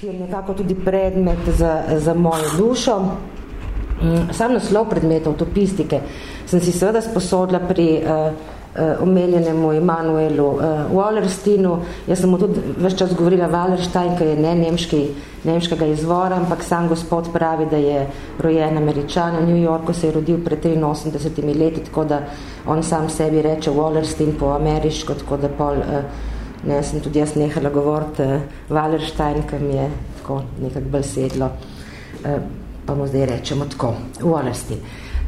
ki je nekako tudi predmet za, za mojo dušo. Mm, sam naslov predmeta utopistike sem si seveda sposodila pri uh, uh, omenjenemu Emanuelu uh, Wallersteinu. Jaz sem mu tudi več čas govorila Wallerstein, ki je ne nemški, nemškega izvora, ampak sam gospod pravi, da je rojen američan v New Yorku, se je rodil pred 83 leti, tako da on sam sebi reče Wallerstein po ameriško, tako da pol, uh, ne, sem tudi jaz nehala govoriti uh, Wallerstein, ki mi je tako nekako bolj sedlo. Uh, pa mu zdaj rečemo tako, v olasti.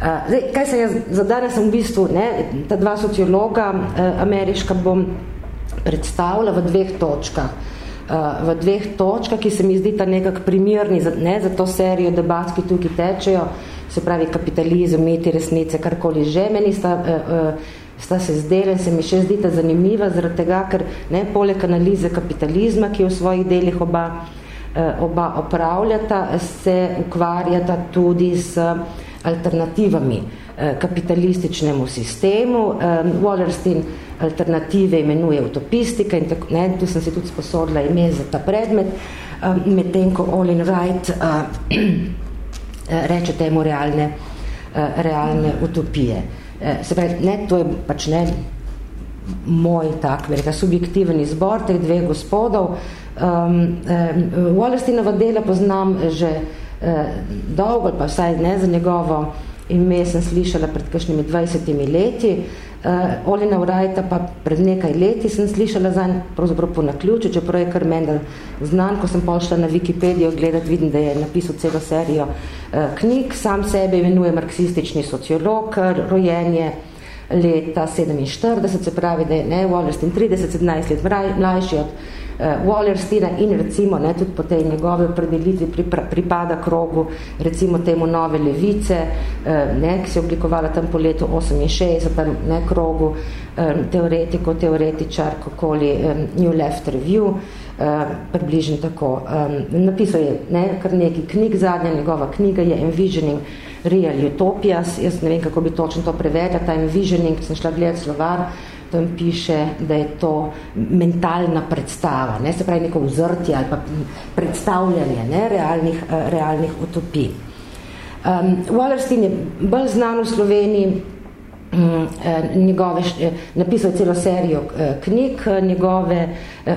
Uh, zdaj, kaj se jaz, za danes sem v bistvu, ne, ta dva sociologa uh, ameriška bom predstavila v dveh točkah. Uh, v dveh točkah, ki se mi zdi ta nekak primirni za, ne, za to serijo debat, ki tukaj tečejo, se pravi kapitalizem, meti resnice, karkoli že, meni sta, uh, uh, sta se zdele, se mi še zdita zanimiva, zaradi tega, ker ne, poleg analize kapitalizma, ki v svojih delih oba Eh, oba opravljata, se ukvarjata tudi s alternativami eh, kapitalističnemu sistemu. Eh, Wallerstein alternative imenuje utopistika in tako, ne, tu sem si tudi sposodila ime za ta predmet, medtem ko Olin Wright reče temu realne, realne utopije. Se pravi, ne, to je pač ne moj tak, velika, subjektiven izbor teh dveh gospodov, Um, um, Wallersteinova dela poznam že uh, dolgo, pa vsaj ne za njegovo ime sem slišala pred kakšnimi 20 leti. Uh, Olina Wrighta pa pred nekaj leti sem slišala za pravzaprav po naključu, čeprav je kar menda znan, ko sem pošla na Wikipedijo gledati, vidim, da je napisal celo serijo uh, knjig, sam sebe imenuje marksistični sociolog, rojenje leta 47, se pravi, da je ne, Wallerstein 30, 17 let mlajši od uh, Wallersteina in recimo ne, tudi po tej njegove opredelitvi pripada krogu recimo temu nove levice, uh, ne, ki se je oblikovala tam po letu 68, ne, krogu um, teoretiko, teoretičar, kakoli New Left Review, približno tako. Napisal je ne, kar nekaj knjig, zadnja njegova knjiga je Envisioning Real Utopias, jaz ne vem, kako bi točno to prevedla, ta Envisioning, sem šla gledati slovar, tam piše, da je to mentalna predstava, ne, se pravi neko vzrtje ali pa predstavljanje ne, realnih, uh, realnih utopij. Um, Wallerstein je bolj znan v Sloveniji, um, njegove, napisal je celo serijo knjig, njegove,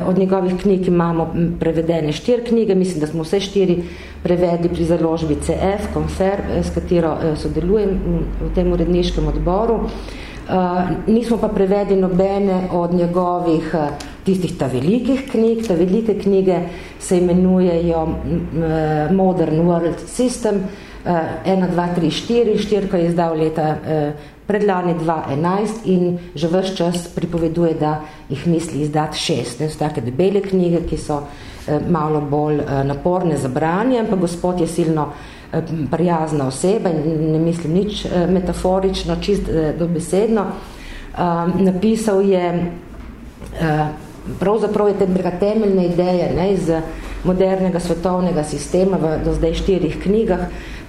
od njegovih knjig imamo prevedene štiri knjige, mislim, da smo vse štiri prevedli pri založbi CF, Confer, s katero sodelujem v tem uredniškem odboru. Eh, nismo pa prevedli nobene od njegovih uh, tistih ta velikih knjig. Ta velike knjige se imenujejo uh, Modern World System, uh, 1, 2, 3, 4, 4, ko je izdal leta predlani 2011 in že vse čas pripoveduje, da jih misli izdati šest. Ne, so take debele knjige, ki so malo bolj naporne za branje, ampak gospod je silno Eh, prijazna oseba in ne mislim nič eh, metaforično, čist eh, dobesedno. Napisal je pravzaprav je tega temeljne ideje ne, iz modernega svetovnega sistema v do zdaj štirih knjigah,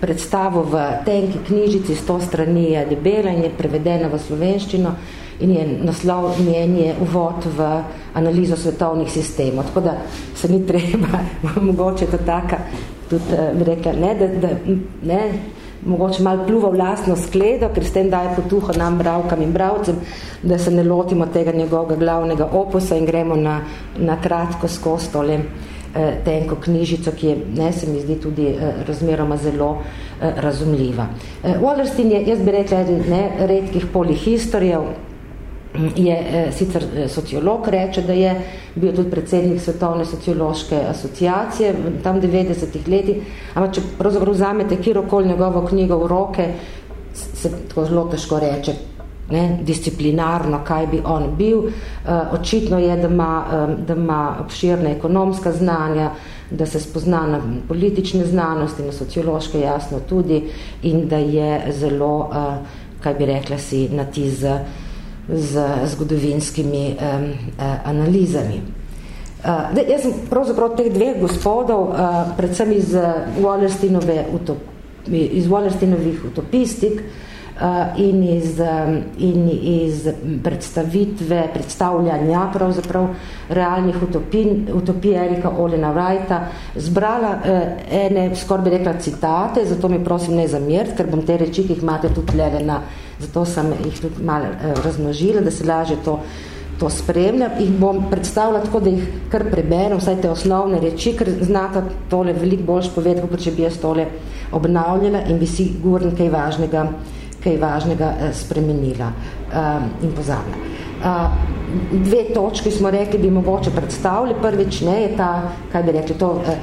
predstavo v tenki knjižici, sto strani je debela in je prevedena v slovenščino in je naslov mnenje uvod v analizo svetovnih sistemov. Tako da se ni treba, mogoče to taka tudi uh, rekla, ne, da, da ne, mogoče malo pluva v lastno skledo, ker s tem daje potuho nam bravkam in bravcem, da se ne lotimo tega njegovega glavnega opusa in gremo na, na kratko skozi tole uh, tenko knjižico, ki je, ne, se mi zdi tudi uh, razmeroma zelo uh, razumljiva. Uh, Wallerstein je, jaz bi rekla, ne, redkih polihistorijev, je eh, sicer eh, sociolog, reče, da je bil tudi predsednik Svetovne sociološke asociacije tam 90-ih leti, ampak če pravzaprav vzamete kjerokoli njegovo knjigo v roke, se tako zelo težko reče, ne, disciplinarno, kaj bi on bil. Uh, očitno je, da ima, da ima obširne ekonomska znanja, da se spozna na politične znanosti, na sociološke jasno tudi in da je zelo, kaj bi rekla si, na tiz z zgodovinskimi um, uh, analizami. Uh, da, jaz sem pravzaprav teh dveh gospodov, uh, predvsem iz Wallersteinove utop, iz Wallersteinovih utopistik, in iz, in iz predstavitve, predstavljanja pravzaprav realnih utopin, utopij Erika Olina Wrighta zbrala ene, skoraj bi rekla, citate, zato mi prosim ne zameriti, ker bom te reči, ki jih imate tudi na, zato sem jih tudi malo razmnožila, da se laže to to spremljam, jih bom predstavila tako, da jih kar preberem, vsaj te osnovne reči, ker znata tole veliko boljš povedati, kot če bi jaz tole obnavljala in bi si govorim kaj važnega, kaj važnega eh, spremenila um, in pozabila. Uh, dve točki smo rekli, bi mogoče predstavili. Prvič ne je ta, kaj bi rekli, to uh,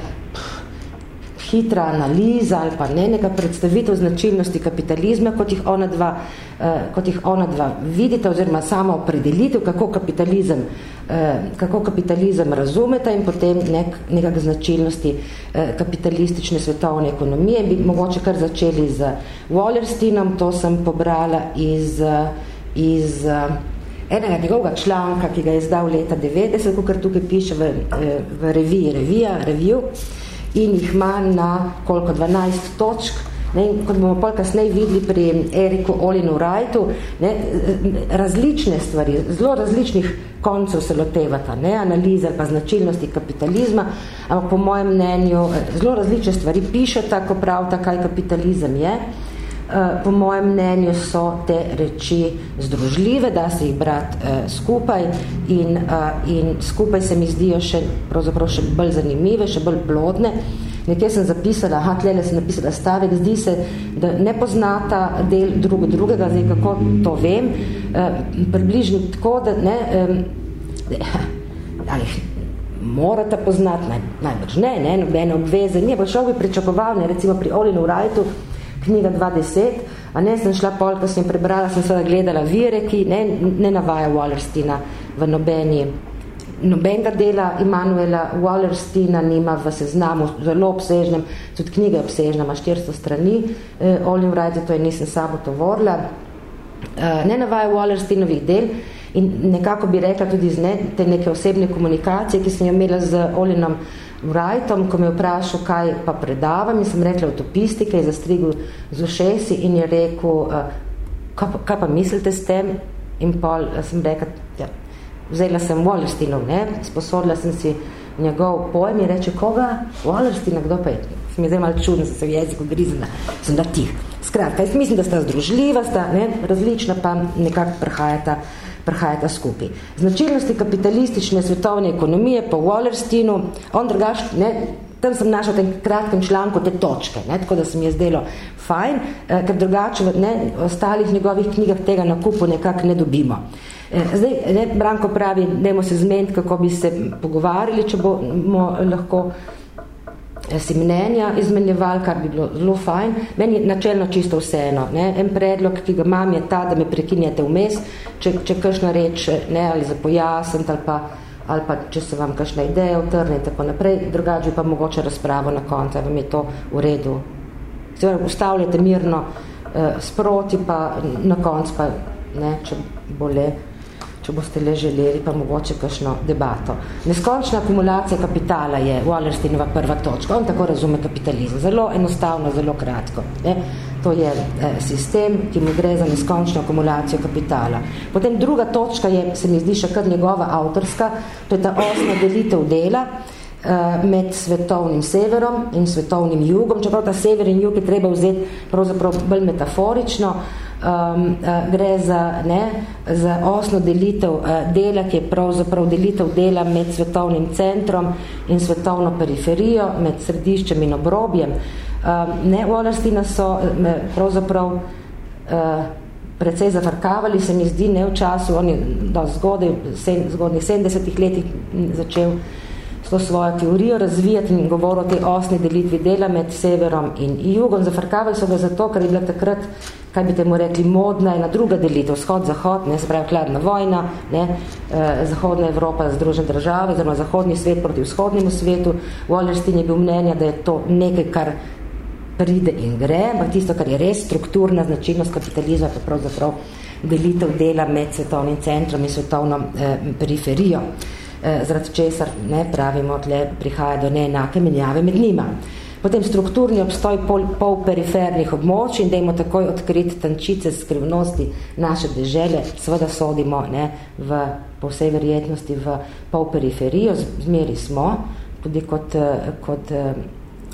hitra analiza ali pa ne neka predstavitev značilnosti kapitalizma, kot jih ona dva, eh, kot jih ona dva vidite, oziroma samo opredelitev, kako kapitalizem, eh, kako kapitalizem razumeta in potem nek, nekak značilnosti eh, kapitalistične svetovne ekonomije. Bi mogoče kar začeli z Wallersteinom, to sem pobrala iz, iz enega njegovega članka, ki ga je izdal leta 90, kot tukaj piše v, v reviji, revija, review, in jih ima na koliko 12 točk. Ne, kot bomo pol kasneje videli pri Eriku Olinu Wrightu, ne, različne stvari, zelo različnih koncev se lotevata, ne, analize pa značilnosti kapitalizma, ampak po mojem mnenju zelo različne stvari pišeta, ko pravta, kaj kapitalizem je. Eh, po mojem mnenju so te reči združljive, da se jih brat eh, skupaj in, eh, in skupaj se mi zdijo še, pravzaprav še bolj zanimive, še bolj plodne. Nekje sem zapisala, aha, tlele sem napisala stavek, zdi se, da ne poznata del drugo drugega, zdaj kako to vem, približno tako, da ne, ali morata poznati, naj, najbrž ne, ne, nobene obveze, nije, pa šel bi pričakoval, ne, recimo pri Olinu Wrightu, knjiga 20, a ne, sem šla pol, ko sem prebrala, sem seveda gledala vire, ki ne, ne navaja Wallerstina v nobeni, nobenega dela Immanuela Wallerstina nima v seznamu zelo obsežnem, tudi knjiga je obsežna, ima 400 strani, eh, Olim Wright, to je nisem sabo tovorila, eh, ne navaja Wallerstinovih del in nekako bi rekla tudi z ne, te neke osebne komunikacije, ki sem jo imela z Olinom Wrightom, ko me je vprašal, kaj pa predavam, in sem rekla utopistike, je zastrigel z ušesi in je rekel, uh, kaj, pa, kaj pa mislite s tem? In pol uh, sem rekla, ja, vzela sem Wallerstinov, ne, sposodila sem si njegov pojem in reče, koga? Wallerstina, kdo pa je? Sem je zdaj malo čudno, sem se v jeziku grizna, sem da tih. Skratka, jaz mislim, da sta združljiva, sta ne, različna, pa nekako prehajata prihajata skupaj. Značilnosti kapitalistične svetovne ekonomije po Wallersteinu, on drugač, ne, tam sem našel v tem kratkem članku te točke, ne, tako da se mi je zdelo fajn, eh, ker drugače v ne, ostalih njegovih knjigah tega nakupu nekako ne dobimo. Eh, zdaj, ne, Branko pravi, dajmo se zmeniti, kako bi se pogovarjali, če bomo lahko Eh, si mnenja izmenjeval, kar bi bilo zelo fajn. Meni je načelno čisto vseeno. Ne? En predlog, ki ga imam, je ta, da me prekinjate vmes, če, če kakšna reč, ne, ali za pojasniti, ali pa, ali pa če se vam kakšna ideja utrne in tako naprej, drugače pa mogoče razpravo na koncu, vam je to v redu. Se ustavljate mirno eh, sproti, pa na koncu pa, ne, če bo le če boste le želeli, pa mogoče kakšno debato. Neskončna akumulacija kapitala je Wallersteinova prva točka. On tako razume kapitalizem. Zelo enostavno, zelo kratko. Ne? To je eh, sistem, ki mu gre za neskončno akumulacijo kapitala. Potem druga točka je, se mi zdi še kar njegova avtorska, to je ta osma delitev dela eh, med svetovnim severom in svetovnim jugom. Čeprav ta sever in jug je treba vzeti pravzaprav bolj metaforično, um, uh, gre za, ne, za osno delitev uh, dela, ki je pravzaprav delitev dela med svetovnim centrom in svetovno periferijo, med središčem in obrobjem. Um, ne, Wallerstina so me pravzaprav uh, precej zafrkavali, se mi zdi, ne v času, on je do zgodaj, sen, zgodnih 70 letih začel to svojo teorijo razvijati in govoril o tej osni delitvi dela med severom in jugom. Zafrkavali so ga zato, ker je bila takrat kaj bi temu rekli, modna ena druga delitev, vzhod-zahod, ne, se pravi hladna vojna, ne, eh, zahodna Evropa, združene države, oziroma zahodni svet proti vzhodnemu svetu. Wallerstein je bil mnenja, da je to nekaj, kar pride in gre, ampak tisto, kar je res strukturna značilnost kapitalizma, je pravzaprav delitev dela med svetovnim centrom in svetovno eh, periferijo, eh, zaradi česar ne pravimo, tle prihaja do neenake menjave med njima. Potem strukturni obstoj pol, pol perifernih območij in dajmo takoj odkriti tančice skrivnosti naše dežele, seveda sodimo ne, v, po vsej verjetnosti v pol periferijo, zmeri smo, tudi kot, kot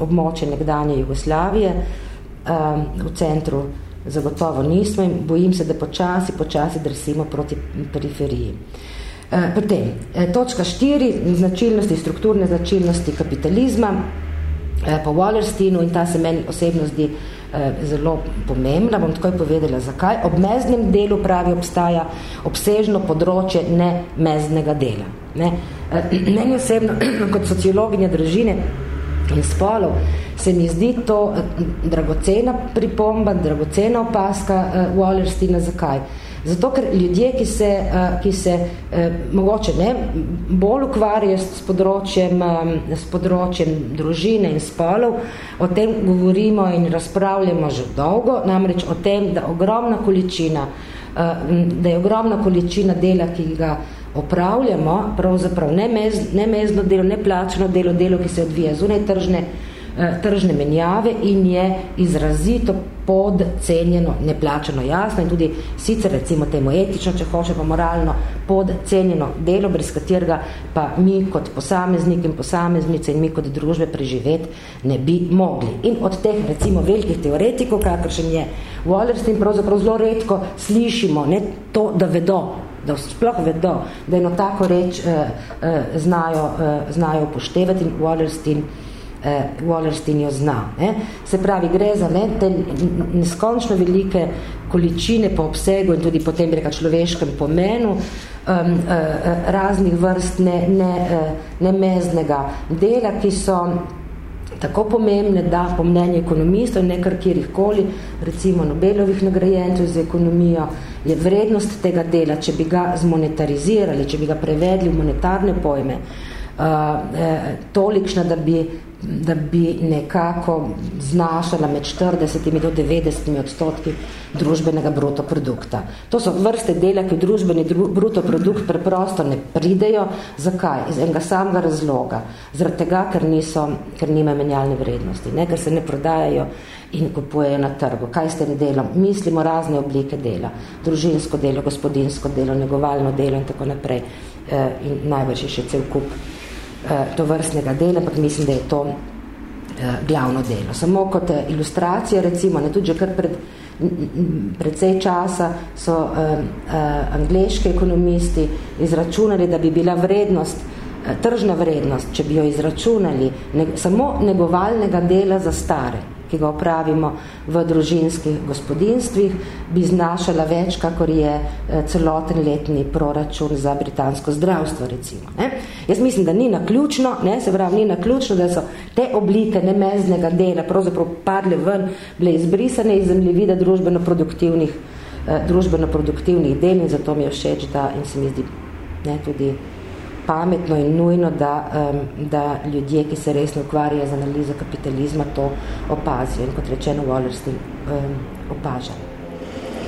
območje nekdanje Jugoslavije, v centru zagotovo nismo in bojim se, da počasi, počasi drsimo proti periferiji. Potem, točka štiri, značilnosti, strukturne značilnosti kapitalizma, po Wallersteinu in ta se meni osebno zdi eh, zelo pomembna, bom takoj povedala zakaj. Ob meznem delu pravi obstaja obsežno področje nemeznega dela. Ne? Eh, meni osebno, kot sociologinja družine in spolov, se mi zdi to dragocena pripomba, dragocena opaska Wallersteina, zakaj? Zato, ker ljudje, ki se, eh, ki se eh, mogoče ne, bolj ukvarjajo s področjem, s področjem družine in spolov, o tem govorimo in razpravljamo že dolgo, namreč o tem, da ogromna količina, da je ogromna količina dela, ki ga opravljamo, pravzaprav nemezno delo, neplačeno delo, delo, ki se odvija zunaj tržne, tržne menjave in je izrazito podcenjeno, neplačeno jasno in tudi sicer recimo temu etično, če hoče pa moralno, podcenjeno delo, brez katerega pa mi kot posameznik in posameznice in mi kot družbe preživeti ne bi mogli. In od teh recimo velikih teoretikov, kakršen je Wallerstein, pravzaprav zelo redko slišimo ne, to, da vedo, da sploh vedo, da eno tako reč eh, eh, znajo, eh, znajo upoštevati in Wallerstein eh, Wallerstein jo zna. Ne. Se pravi, gre za ne, te neskončno velike količine po obsegu in tudi potem reka človeškem pomenu um, uh, raznih vrst ne, ne, uh, nemeznega dela, ki so tako pomembne, da po mnenju ekonomistov in nekar kjerihkoli, recimo Nobelovih nagrajencev za ekonomijo, je vrednost tega dela, če bi ga zmonetarizirali, če bi ga prevedli v monetarne pojme, uh, uh, tolikšna, da bi da bi nekako znašala med 40 do 90 odstotki družbenega bruto produkta. To so vrste dela, ki v družbeni bruto produkt preprosto ne pridejo. Zakaj? Iz enega samega razloga. Zaradi tega, ker, niso, ker nima menjalne vrednosti, ne? ker se ne prodajajo in kupujejo na trgu. Kaj s tem delom? Mislimo razne oblike dela. Družinsko delo, gospodinsko delo, negovalno delo in tako naprej. E, in največ je še cel kup to vrstnega dela, ampak mislim, da je to eh, glavno delo. Samo kot eh, ilustracija, recimo, ne tudi že kar pred predvsej časa so uh, uh, angleški ekonomisti izračunali, da bi bila vrednost, uh, tržna vrednost, če bi jo izračunali, ne, samo negovalnega dela za stare, ki ga opravimo v družinskih gospodinstvih, bi znašala več, kakor je eh, celoten letni proračun za britansko zdravstvo, recimo. Ne? Jaz mislim, da ni naključno, ne, se pravi, ni naključno, da so te oblike nemeznega dela pravzaprav padle ven, bile izbrisane iz zemljevida družbeno produktivnih, eh, družbeno produktivnih del in zato mi je všeč, da in se mi zdi ne, tudi pametno in nujno, da, um, da ljudje, ki se resno ukvarjajo z analizo kapitalizma, to opazijo. In kot rečeno, Wallerstein um, opaža.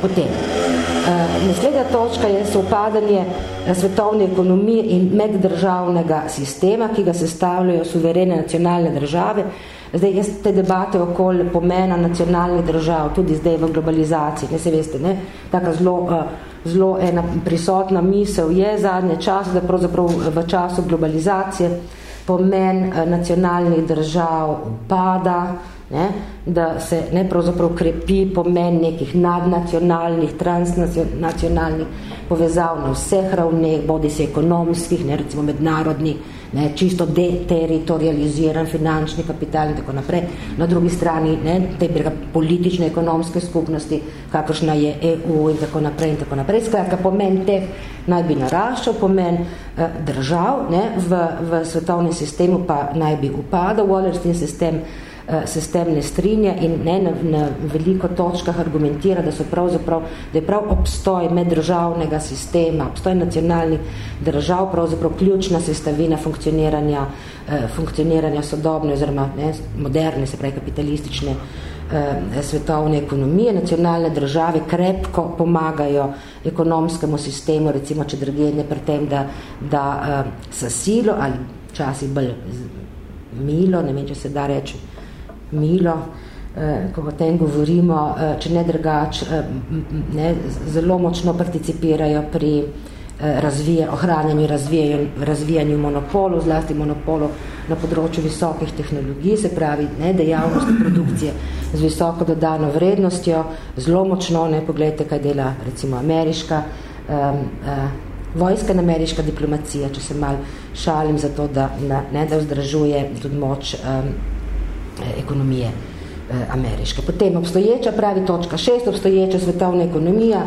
Potem, uh, naslednja točka je sopadanje uh, svetovne ekonomije in meddržavnega sistema, ki ga sestavljajo suverene nacionalne države. Zdaj, jaz te debate okoli pomena nacionalnih držav, tudi zdaj v globalizaciji, ne se veste, ne, taka zelo uh, zelo ena prisotna misel je zadnje čas, da pravzaprav v času globalizacije pomen eh, nacionalnih držav upada, ne, da se ne pravzaprav krepi pomen nekih nadnacionalnih, transnacionalnih povezav na vseh ravneh, bodi se ekonomskih, ne, recimo mednarodnih, ne, čisto deteritorializiran finančni kapital in tako naprej. Na drugi strani ne, te politične ekonomske skupnosti, kakršna je EU in tako naprej in tako naprej. Skratka, pomen teh naj bi naraščal, pomen eh, držav ne, v, v svetovnem sistemu pa naj bi upadal. Wallerstein sistem Eh, se s tem ne strinja in ne na, na veliko točkah argumentira, da so pravzaprav, da je prav obstoj meddržavnega sistema, obstoj nacionalnih držav pravzaprav ključna sestavina funkcioniranja, eh, funkcioniranja sodobne oziroma ne, moderne, se pravi kapitalistične eh, svetovne ekonomije. Nacionalne države krepko pomagajo ekonomskemu sistemu, recimo, če drugedne pri tem, da, da eh, sa silo ali časi bolj milo, ne vem, če se da reči, milo, ko o tem govorimo, če ne drugač, ne, zelo močno participirajo pri razvije, ohranjanju razvijanju, razvijanju monopolu, zlasti monopolu na področju visokih tehnologij, se pravi ne, dejavnost produkcije z visoko dodano vrednostjo, zelo močno, ne, pogledajte, kaj dela recimo ameriška, um, uh, vojska in ameriška diplomacija, če se mal šalim za to, da, ne, da vzdražuje tudi moč um, ekonomije uh, ameriške. Potem obstoječa, pravi točka šest, obstoječa svetovna ekonomija,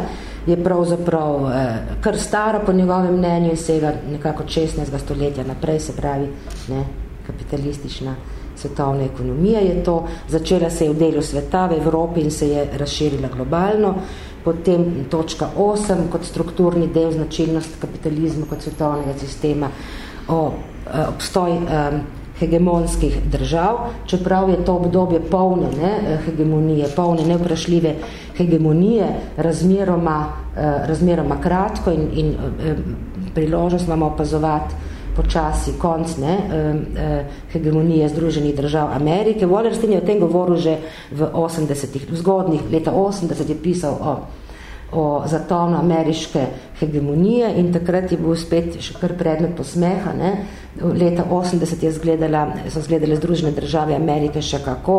je pravzaprav eh, kar staro po njegovem mnenju in sega nekako 16. stoletja naprej, se pravi ne, kapitalistična svetovna ekonomija je to. Začela se je v delu sveta v Evropi in se je razširila globalno. Potem točka 8 kot strukturni del značilnost kapitalizma kot svetovnega sistema o eh, obstoj eh, hegemonskih držav, čeprav je to obdobje polne ne, hegemonije, polne nevprašljive hegemonije, razmeroma, eh, razmeroma kratko in, in eh, priložnost imamo opazovati počasi konc ne, eh, hegemonije Združenih držav Amerike. Wallerstein je o tem govoril že v 80-ih, v zgodnih leta 80 je pisal o o zatonu ameriške hegemonije in takrat je bil spet še kar predmet posmeha. Ne. Leta 80 je zgledala, so zgledale Združene države Amerike še kako,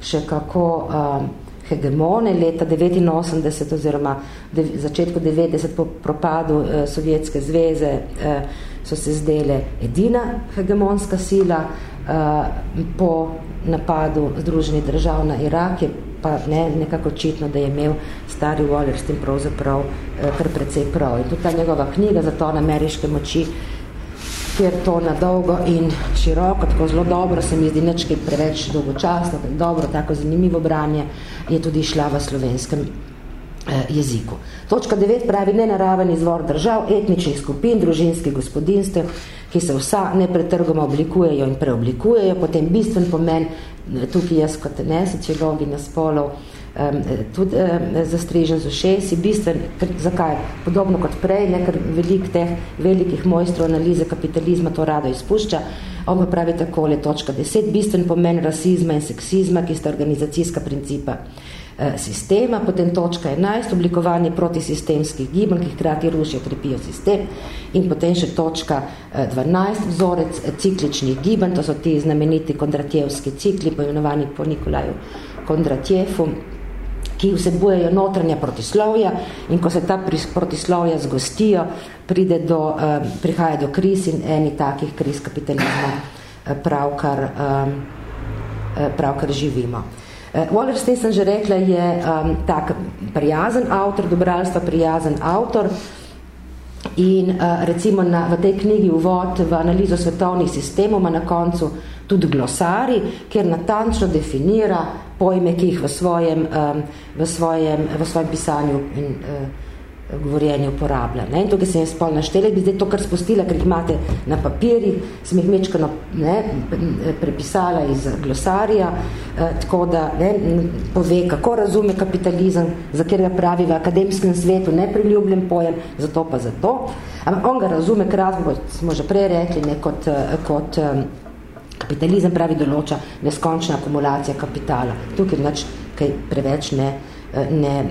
še kako um, hegemone. Leta 89 oziroma de, začetku 90 po propadu uh, Sovjetske zveze uh, so se zdele edina hegemonska sila. Uh, po napadu Združenih držav na Irak je pa ne, nekako očitno, da je imel stari Waller s tem pravzaprav eh, kar precej prav. In tudi ta njegova knjiga za to na ameriške moči, kjer to na dolgo in široko, tako zelo dobro, se mi zdi nečkaj preveč dolgočasno, dobro, tako zanimivo branje, je tudi šla v slovenskem jeziku. Točka 9 pravi nenaraven izvor držav, etničnih skupin, družinskih gospodinstev, ki se vsa nepretrgoma oblikujejo in preoblikujejo, potem bistven pomen tukaj jaz kot ne, sociologinja spolov, um, tudi zastrižen z ušesi, bistven, ker, zakaj? Podobno kot prej, ne, ker velik teh velikih mojstrov analize kapitalizma to rado izpušča, on pa pravi takole, točka 10, bistven pomen rasizma in seksizma, ki sta organizacijska principa eh, sistema, potem točka 11, oblikovanje protisistemskih gibanj, ki hkrati rušijo, krepijo sistem in potem še točka 12, eh, vzorec eh, cikličnih gibanj, to so ti znameniti kondratjevski cikli, poimenovani po Nikolaju Kondratjevu, ki vsebujejo notranja protislovja in ko se ta protislovja zgostijo, pride do, eh, prihaja do kriz in eni takih kriz kapitalizma pravkar, pravkar živimo. Wallerstein, sem že rekla, je um, tak prijazen avtor, dobralstva prijazen avtor, In uh, recimo na, v tej knjigi uvod v analizo svetovnih sistemov ima na koncu tudi glosari, kjer natančno definira pojme, ki jih v svojem, um, v svojem, v svojem pisanju in uh, govorjenje uporablja. Ne? In tukaj sem jaz pol naštela, bi zdaj to kar spustila, ker jih imate na papirji, sem jih mečkano ne, prepisala iz glosarija, eh, tako da ne, pove, kako razume kapitalizem, za kjer ga pravi v akademskem svetu nepriljubljen pojem, zato pa zato. Ampak on ga razume kratko, smo že prej rekli, ne, kot, eh, kot eh, kapitalizem pravi določa neskončna akumulacija kapitala. Tukaj nač kaj preveč ne, ne,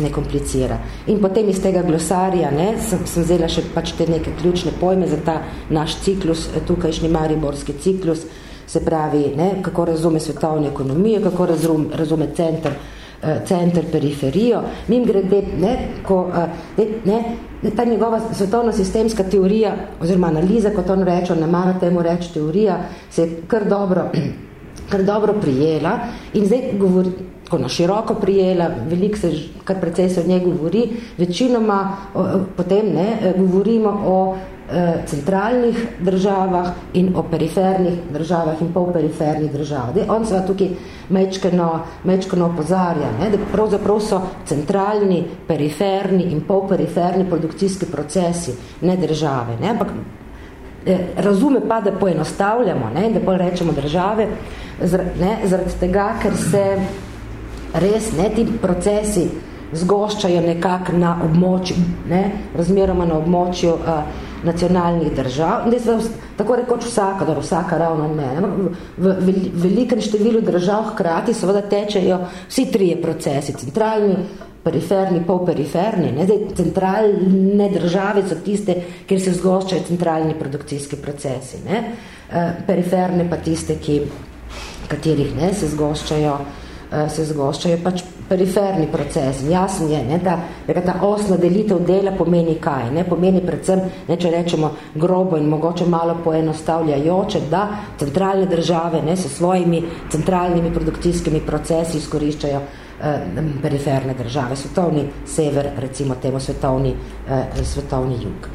ne komplicira. In potem iz tega glosarja ne, sem, sem vzela še pač te neke ključne pojme za ta naš ciklus, eh, tukajšnji mariborski ciklus, se pravi, ne, kako razume svetovne ekonomije, kako razum, razume center, eh, center periferijo. Mim grede, ne, ko, ne, ne, ta njegova svetovno-sistemska teorija, oziroma analiza, kot on reče, ne mara temu reči teorija, se je kar dobro, kar dobro prijela in zdaj govori, tako na široko prijela, veliko se, kar precej se o njej govori, večinoma o, potem ne, e, govorimo o e, centralnih državah in o perifernih državah in polperifernih državah. De, on se tukaj mečkeno, mečkeno opozarja, ne, da pravzaprav so centralni, periferni in polperiferni produkcijski procesi, ne države. Ne, ampak e, razume pa, da poenostavljamo ne, da pol rečemo države, ne, zaradi tega, ker se res ne, ti procesi zgoščajo nekako na območju, ne, razmeroma na območju uh, nacionalnih držav, in da tako rekoč vsaka, dobro, vsaka ravno ne, v, v velikem številu držav hkrati seveda tečejo vsi trije procesi, centralni, periferni, polperiferni, ne, zdaj centralne države so tiste, kjer se zgoščajo centralni produkcijski procesi, ne, e, periferne pa tiste, ki, katerih ne, se zgoščajo, e, se zgoščajo pač periferni proces. Jasen je, ne, da, da ta osna delitev dela pomeni kaj. Ne, pomeni predvsem, ne, če rečemo grobo in mogoče malo poenostavljajoče, da centralne države ne, s svojimi centralnimi produkcijskimi procesi izkoriščajo eh, periferne države. Svetovni sever, recimo temu svetovni, eh, svetovni jug.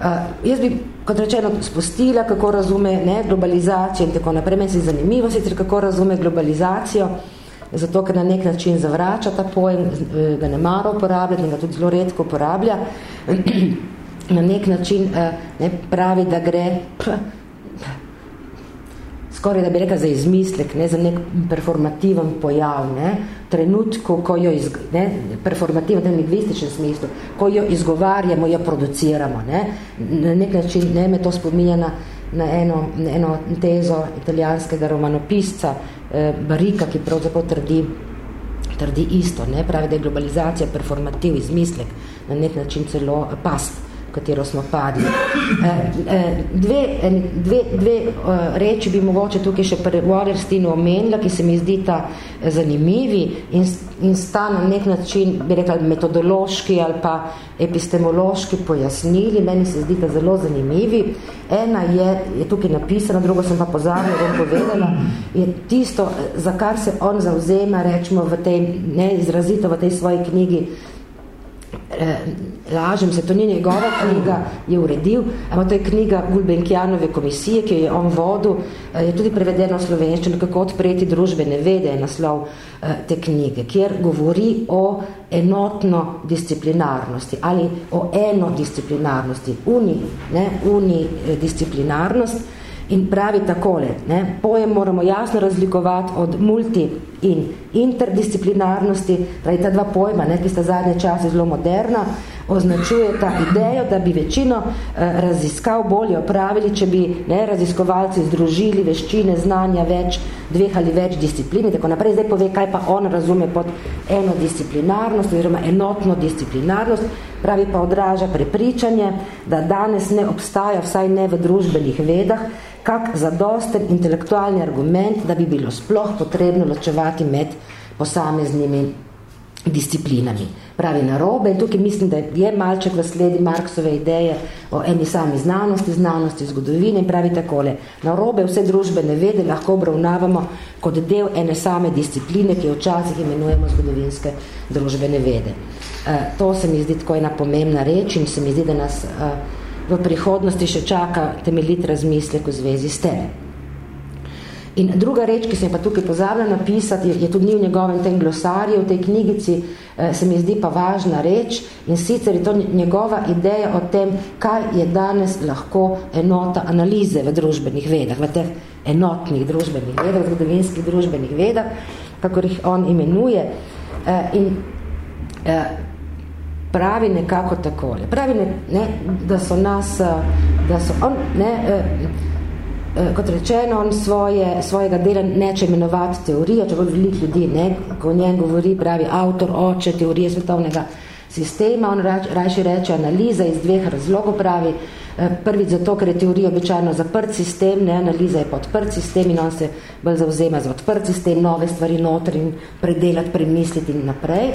Uh, jaz bi, kot rečeno, spustila, kako razume ne, globalizacijo in tako naprej. Meni se zanimivo sicer, kako razume globalizacijo. Uh, zato ker na nek način zavrača ta pojem, eh, ga ne mara uporabljati in ga tudi zelo redko uporablja. na nek način eh, ne, pravi, da gre skoraj da bi rekel za izmislek, ne, za nek performativen pojav, ne, trenutku, ko jo iz, ne, performativen, v lingvističnem smislu, ko jo izgovarjamo, jo produciramo. Ne, na nek način ne, me to spominja na, na, eno, na eno tezo italijanskega romanopisca, eh, Barika, ki pravzaprav trdi, trdi isto, ne? pravi, da je globalizacija performativ, izmislek, na nek način celo past, v katero smo padli. Eh, eh, dve, dve, dve eh, reči bi mogoče tukaj še pri Wallersteinu omenila, ki se mi zdi ta zanimivi in, in sta na nek način, bi rekla, metodološki ali pa epistemološki pojasnili, meni se zdi zelo zanimivi. Ena je, je tukaj napisana, drugo sem pa pozabila, bom povedala, je tisto, za kar se on zauzema, rečemo, v tej, ne, izrazito v tej svoji knjigi, eh, lažem se, to ni njegova knjiga, je uredil, ampak to je knjiga Gulbenkianove komisije, ki je on vodil, eh, je tudi prevedeno v slovenščino, kako odpreti družbene vede, je naslov eh, te knjige, kjer govori o enotno disciplinarnosti ali o enodisciplinarnosti, uni, ne, uni eh, disciplinarnost, in pravi takole, ne, pojem moramo jasno razlikovati od multi in interdisciplinarnosti, pravi ta dva pojma, ne, ki sta zadnje čase zelo moderna, označuje ta idejo, da bi večino eh, raziskav bolje opravili, če bi ne, raziskovalci združili veščine, znanja več, dveh ali več disciplin, tako naprej. Zdaj pove, kaj pa on razume pod eno disciplinarnost, oziroma enotno disciplinarnost, pravi pa odraža prepričanje, da danes ne obstaja, vsaj ne v družbenih vedah, kak zadosten intelektualni argument, da bi bilo sploh potrebno ločevati med posameznimi disciplinami. Pravi narobe in tukaj mislim, da je malček v sledi Marksove ideje o eni sami znanosti, znanosti zgodovine in pravi takole. Narobe vse družbene vede lahko obravnavamo kot del ene same discipline, ki jo včasih imenujemo zgodovinske družbene vede. Uh, to se mi zdi tako ena pomembna reč in se mi zdi, da nas uh, v prihodnosti še čaka temeljit razmislek v zvezi s tem. In druga reč, ki sem pa tukaj pozabila napisati, je, je tudi ni v njegovem tem glosarju, v tej knjigici, eh, se mi zdi pa važna reč in sicer je to njegova ideja o tem, kaj je danes lahko enota analize v družbenih vedah, v teh enotnih družbenih vedah, zgodovinskih družbenih vedah, kakor jih on imenuje. Eh, in eh, pravi nekako takole. Pravi, ne, ne, da so nas, eh, da so on, ne, eh, eh, kot rečeno, on svoje, svojega dela neče imenovati teorijo, če bolj veliko ljudi, ne, ko njen govori, pravi avtor, oče, teorije svetovnega sistema, on rač, rajši reče analiza iz dveh razlogov, pravi, prvič zato, ker je teorija običajno zaprt sistem, ne, analiza je pa odprt sistem in on se bolj zauzema za odprt sistem, nove stvari noter in predelati, premisliti in naprej.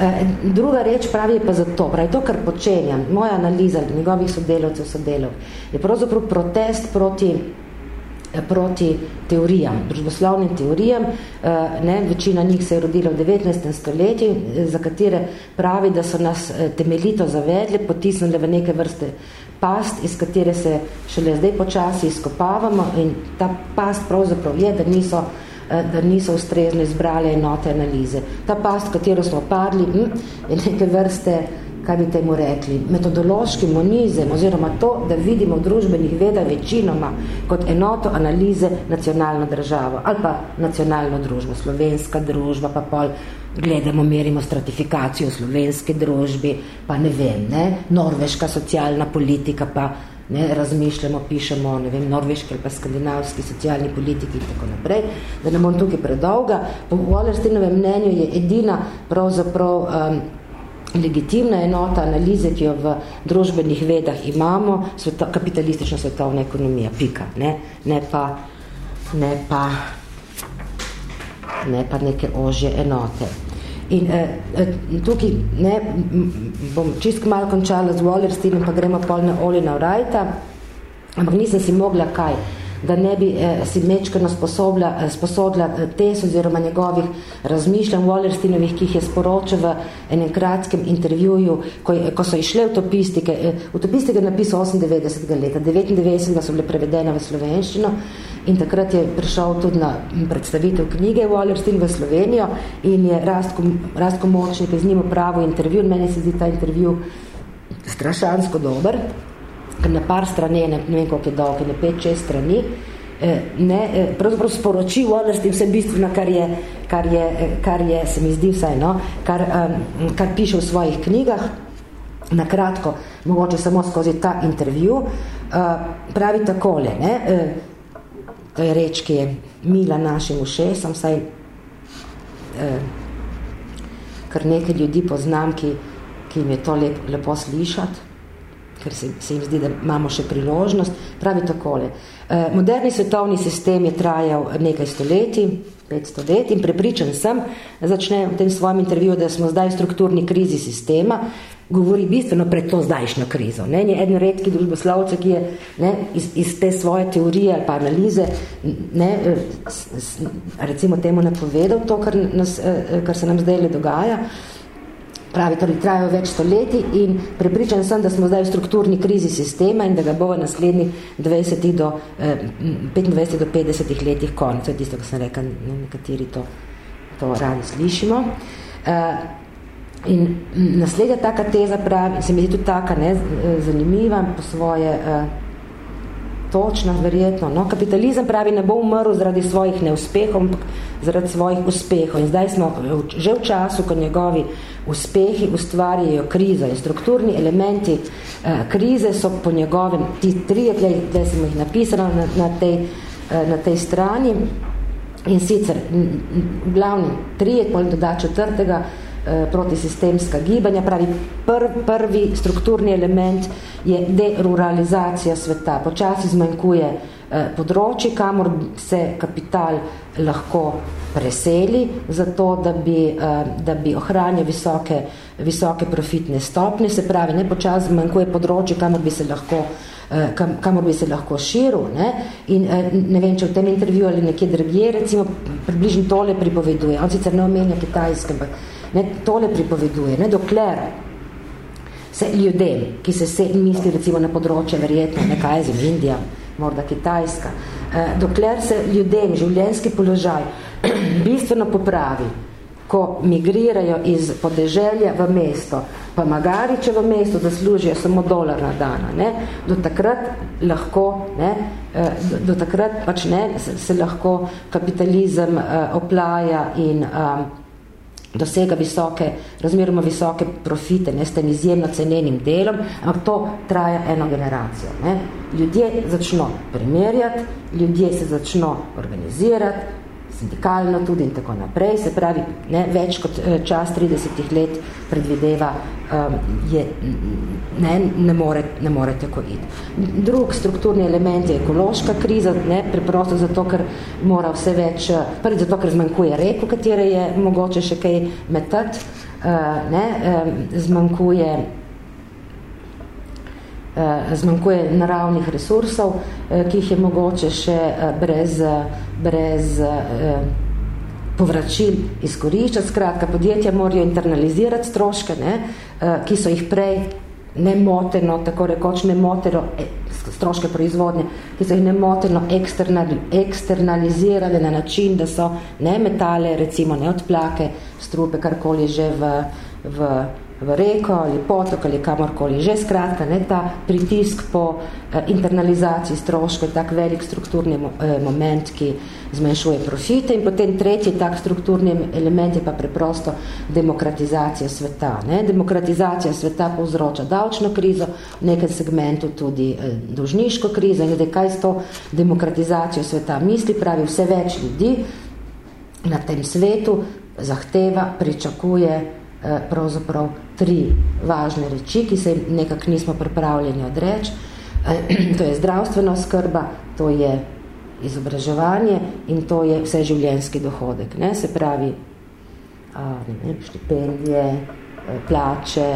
Eh, druga reč pravi pa za to, pravi to, kar počenjam, moja analiza njegovih sodelovcev, sodelov, je pravzaprav protest proti eh, proti teorijam, družboslovnim teorijam. Eh, ne, večina njih se je rodila v 19. stoletju, za katere pravi, da so nas temeljito zavedli, potisnili v neke vrste past, iz katere se šele zdaj počasi izkopavamo in ta past pravzaprav je, da niso Eh, da niso ustrezno izbrali enote analize. Ta past, katero smo padli, hm, je neke vrste, kaj bi temu rekli, metodološki monizem, oziroma to, da vidimo v družbenih veda večinoma kot enoto analize nacionalno državo ali pa nacionalno družbo, slovenska družba, pa pol gledamo, merimo stratifikacijo v slovenski družbi, pa ne vem, ne, norveška socialna politika, pa ne, razmišljamo, pišemo, ne vem, norveški ali pa skandinavski socialni politiki in tako naprej, da ne bom tukaj predolga. Po Wallersteinovem mnenju je edina pravzaprav um, legitimna enota analize, ki jo v družbenih vedah imamo, sveto, kapitalistična svetovna ekonomija, pika, ne, ne pa ne pa ne pa neke ožje enote. In eh, eh tukaj ne, bom čisto malo končala z Wallersteinom, pa gremo pol na Olina Wrighta, ampak nisem si mogla kaj da ne bi eh, si mečkano sposobila, eh, sposobila eh, tes oziroma njegovih razmišljanj Wallersteinovih, ki jih je sporočil v enem kratkem intervjuju, ko, ko so išle utopistike. Eh, utopistike je napisal 98. leta, 99. so bile prevedene v slovenščino in takrat je prišel tudi na predstavitev knjige Wallerstein v Slovenijo in je Rastko, Rastko Močnik z njim upravil intervju in meni se zdi ta intervju strašansko dober ker na par strani, ne, ne vem koliko je dolg, na pet, šest strani, eh, ne, eh, pravzaprav sporoči v odnosti vse bistveno, kar je, kar je, eh, kar je, se mi zdi vsaj, no, kar, kar piše v svojih knjigah, na kratko, mogoče samo skozi ta intervju, pravi takole, ne, to je reč, ki je mila našim ušesom, saj uh, kar nekaj ljudi poznam, ki, ki jim je to lep, lepo slišati, ker se, se jim zdi, da imamo še priložnost, pravi takole. Eh, moderni svetovni sistem je trajal nekaj stoletij, 500 let in prepričan sem, začne v tem svojem intervjuju, da smo zdaj v strukturni krizi sistema, govori bistveno pred to zdajšnjo krizo. Ne? Je eden redki družboslovce, ki je ne, iz, iz te svoje teorije ali pa analize ne, eh, s, s, recimo temu napovedal to, kar, nas, eh, kar se nam zdaj le dogaja. Pravi, torej trajajo več stoletij in prepričan sem, da smo zdaj v strukturni krizi sistema in da ga bo v naslednjih 20 do, eh, 25 do 50 letih konec. To je tisto, ko sem rekel, nekateri to, to radi slišimo. Eh, in naslednja taka teza pravi, se mi zdi tudi taka ne, zanimiva po svoje eh, točna, verjetno. No? Kapitalizem pravi, ne bo umrl zaradi svojih neuspehov, ampak zaradi svojih uspehov. In zdaj smo že v času, ko njegovi uspehi ustvarjajo krizo in strukturni elementi eh, krize so po njegovem, ti trije, tle sem jih napisala na, na, tej, eh, na tej strani, in sicer glavni trije, potem doda četrtega, Eh, protisistemska gibanja. Pravi, pr, prvi strukturni element je deruralizacija sveta. Počasi zmanjkuje eh, področji, kamor se kapital lahko preseli, zato da bi, eh, da bi ohranjal visoke, visoke profitne stopne. Se pravi, ne počasi zmanjkuje področji, kamor bi se lahko kam, kamor bi se lahko širil. Ne? In ne vem, če v tem intervju ali nekje drugje, recimo, približno tole pripoveduje. On sicer ne omenja kitajske, ampak Ne, tole pripoveduje, ne, dokler se ljudem, ki se, se misli recimo na področje verjetno nekaj zim, Indija, morda Kitajska, eh, dokler se ljudem življenjski položaj bistveno popravi, ko migrirajo iz podeželja v mesto, pa magari, če v mestu zaslužijo samo dolar na dana, ne, do takrat lahko, ne, eh, do, takrat pač ne, se, se lahko kapitalizem uh, oplaja in uh, dosega visoke, razmeroma visoke profite, ne, s tem izjemno cenenim delom, ampak to traja eno generacijo. Ne. Ljudje začno primerjati, ljudje se začno organizirati, sindikalno tudi in tako naprej, se pravi, ne, več kot eh, čas 30 let predvideva, um, je, ne, ne, more, ne more tako iti. Drug strukturni element je ekološka kriza, ne, preprosto zato, ker mora vse več, eh, prvi zato, ker zmanjkuje reko, katere je mogoče še kaj metati, uh, ne, um, zmanjkuje zmanjkuje naravnih resursov, ki jih je mogoče še eh, brez, brez povračil izkoriščati. Skratka, podjetja morajo internalizirati stroške, ne, ki so jih prej nemoteno, tako rekoč nemoteno, stroške proizvodnje, ki so jih nemoteno eksternalizirali na način, da so ne metale, recimo ne odplake, strupe, karkoli že v, v v reko ali potok ali kamorkoli. Že skratka, ne, ta pritisk po eh, internalizaciji stroškov je tak velik strukturni eh, moment, ki zmanjšuje profite in potem tretji tak strukturni element je pa preprosto demokratizacija sveta. Ne. Demokratizacija sveta povzroča davčno krizo, v nekem segmentu tudi eh, dolžniško krizo in glede, kaj s to demokratizacijo sveta misli, pravi vse več ljudi na tem svetu zahteva, pričakuje pravzaprav tri važne reči, ki se nekako nismo pripravljeni odreči. Eh, to je zdravstvena skrba, to je izobraževanje in to je vse življenjski dohodek. Ne? Se pravi, ne vem, štipendije, eh, plače,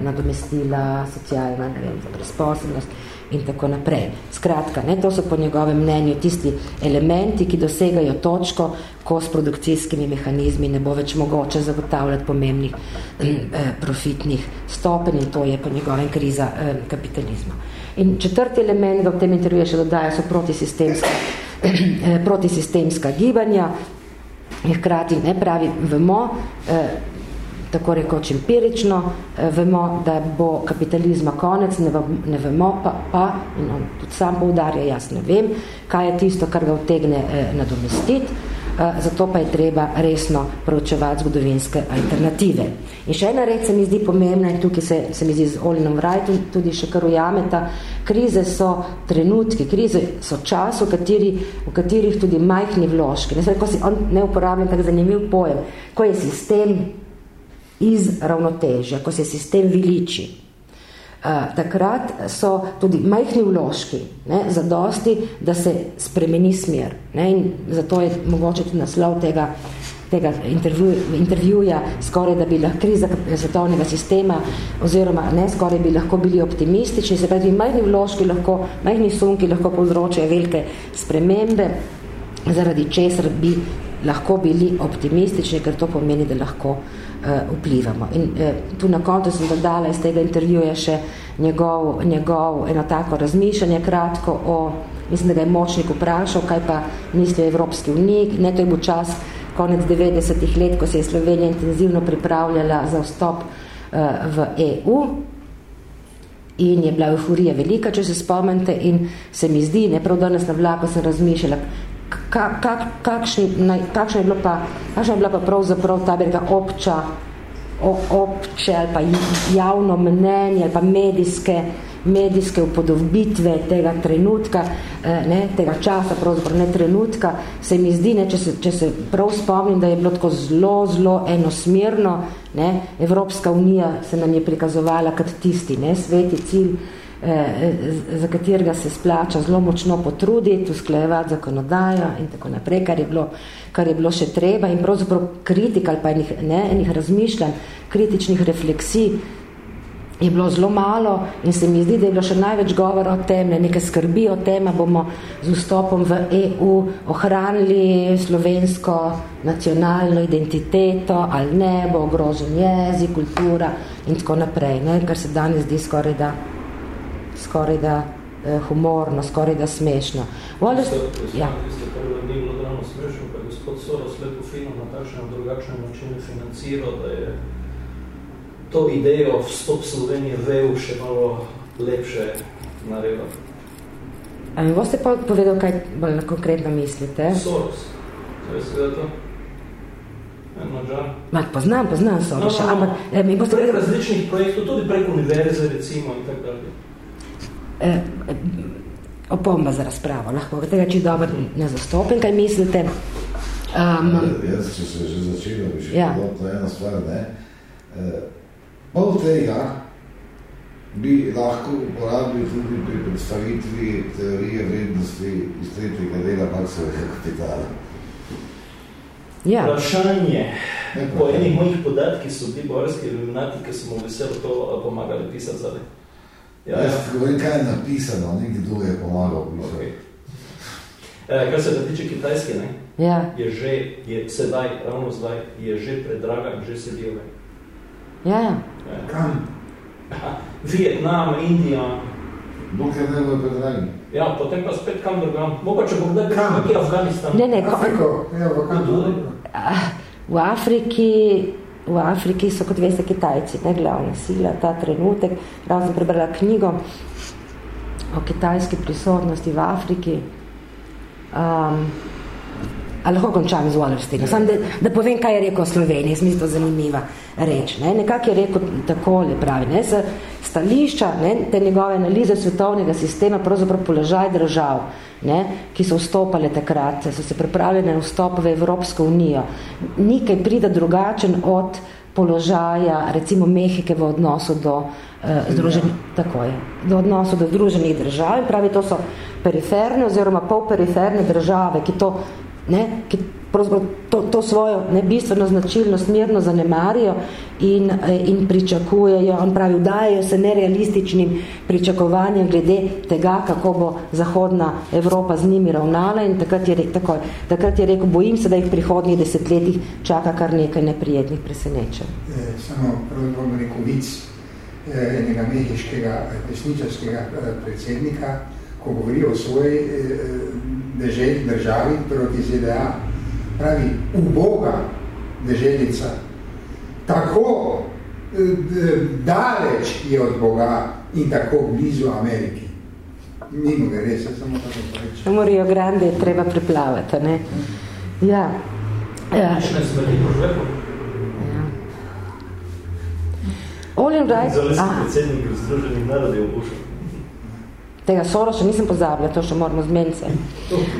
nadomestila, socialna, ne vem, brezposobnost in tako naprej. Skratka, ne, to so po njegovem mnenju tisti elementi, ki dosegajo točko, ko s produkcijskimi mehanizmi ne bo več mogoče zagotavljati pomembnih eh, profitnih stopenj in to je po njegovem kriza eh, kapitalizma. In četrti element, ga v tem intervjuju še dodaja, so protisistemska, eh, protisistemska gibanja, hkrati ne pravi, vemo, eh, tako rekoč empirično, eh, vemo, da bo kapitalizma konec, ne, ne vemo pa, pa, in on tudi sam poudarja, jaz ne vem, kaj je tisto, kar ga vtegne eh, nadomestiti, eh, zato pa je treba resno proučevati zgodovinske alternative. In še ena reč se mi zdi pomembna in tukaj se, se mi zdi z Olinom Wrightom tudi še kar ujameta, krize so trenutki, krize so čas, v, kateri, v katerih tudi majhni vložki, ne, ko si on ne uporabljam tak zanimiv pojem, ko je sistem iz ravnotežja, ko se sistem viliči. Uh, takrat so tudi majhni vložki ne, zadosti, da se spremeni smer. Ne, in zato je mogoče tudi naslov tega, tega intervju, intervjuja skoraj, da bi lahko kriza svetovnega sistema oziroma ne, skoraj bi lahko bili optimistični, se pravi, majhni vložki lahko, majhni sunki lahko povzročajo velike spremembe, zaradi česar bi lahko bili optimistični, ker to pomeni, da lahko uh, vplivamo. In uh, tu na koncu sem dodala iz tega intervjuja še njegov, njegov eno tako razmišljanje kratko o, mislim, da ga je močnik vprašal, kaj pa misli Evropski uniji. Ne, to je bil čas konec 90-ih let, ko se je Slovenija intenzivno pripravljala za vstop uh, v EU in je bila euforija velika, če se spomnite, in se mi zdi, ne prav danes na vlaku sem razmišljala, kak, kak, kakšni, kakšna je bila pa, kakšna je bila pa pravzaprav ta berga obča, obče ali pa javno mnenje ali pa medijske, medijske upodobitve tega trenutka, eh, ne, tega časa, pravzaprav ne trenutka, se mi zdi, ne, če, se, če se prav spomnim, da je bilo tako zelo, zelo enosmerno, ne, Evropska unija se nam je prikazovala kot tisti, ne, sveti cilj, za katerega se splača zelo močno potruditi, usklajevati zakonodajo in tako naprej, kar je bilo, kar je bilo še treba. In pravzaprav kritik ali pa enih, ne, enih razmišljanj, kritičnih refleksij je bilo zelo malo in se mi zdi, da je bilo še največ govora o tem, ne, neke skrbi o tem, bomo z vstopom v EU ohranili slovensko nacionalno identiteto ali ne, bo ogrožen jezik, kultura in tako naprej, ne, kar se danes zdi skoraj da skoraj da eh, humorno, skoraj da smešno. Vole, ja. Ste prvo ni bilo drano smešno, pa je gospod Soros lepo fino na takšen drugačen način financiral, da je to idejo vstop Slovenije v EU še malo lepše naredil. A mi boste pa povedal, kaj bolj konkretno mislite? Soros. Veste, da to? Ma, poznam, poznam Soros. No, no, no. Ampak, mi boste prek različnih projektov, tudi prek univerze, recimo, in tako dalje eh, opomba za razpravo, lahko tega či dobro ne zastopim, kaj mislite. Um, jaz, če se že začelo, bi še ja. podobno ena stvar, ne. Eh, pol tega bi lahko uporabili tudi pri predstavitvi teorije vrednosti iz tretjega dela Marksovega kapitala. Ja. Vprašanje. Po enih mojih podatkih so ti borski iluminati, ki so mu veselo to pomagali pisati zadaj. Ja, ja. Govorim, kaj je napisano, nekdo je pomagal. Okay. E, kar se tiče kitajske, ne? Ja. je že, je sedaj, ravno zdaj, je že predraga in že sedijo. Ja, ja. Kam? Vietnam, Indija. Dokaj ne bo predragi. Ja, potem pa spet kam drugam. Mogoče bo kdaj kam? Kakaj Afganistan? Ne, ne, Afriko. Ja, v kam? V Afriki v Afriki so kot veste Kitajci, ne glavna sila, ta trenutek. Ravno sem prebrala knjigo o kitajski prisotnosti v Afriki. Um, ali lahko končam z Wallersteinom? Sam, da, da povem, kaj je rekel o Sloveniji, mislim, to zanimiva reč. Ne? Nekak je rekel takole, pravi, ne? S stališča ne? te njegove analize svetovnega sistema, pravzaprav položaj držav, ne? ki so vstopale takrat, so se pripravljene na vstop v Evropsko unijo. Nikaj pride drugačen od položaja, recimo Mehike v odnosu do uh, združenih, tako je, do odnosu do združenih držav. Pravi, to so periferne oziroma polperiferne države, ki to ne, ki to, to svojo nebistveno značilnost mirno zanemarijo in, eh, in pričakujejo, on pravi, vdajajo se nerealističnim pričakovanjem glede tega, kako bo Zahodna Evropa z njimi ravnala in takrat je, tako, takrat je rekel, bojim se, da jih v prihodnjih desetletjih čaka kar nekaj neprijetnih presenečenj. E, samo pravzaprav rekel vic e, enega mehiškega pesničarskega predsednika, ko govori o svoji deželj, državi proti ZDA, pravi, uboga deželica, tako daleč je od Boga in tako blizu Ameriki. Mimo ga res, samo tako reči. Samo Rio Grande je treba preplavati, ne? Ja. Ja. All in right. Zalesi predsednik Združenih narodi obušal tega Soroša nisem pozabila, to še moramo zmeniti.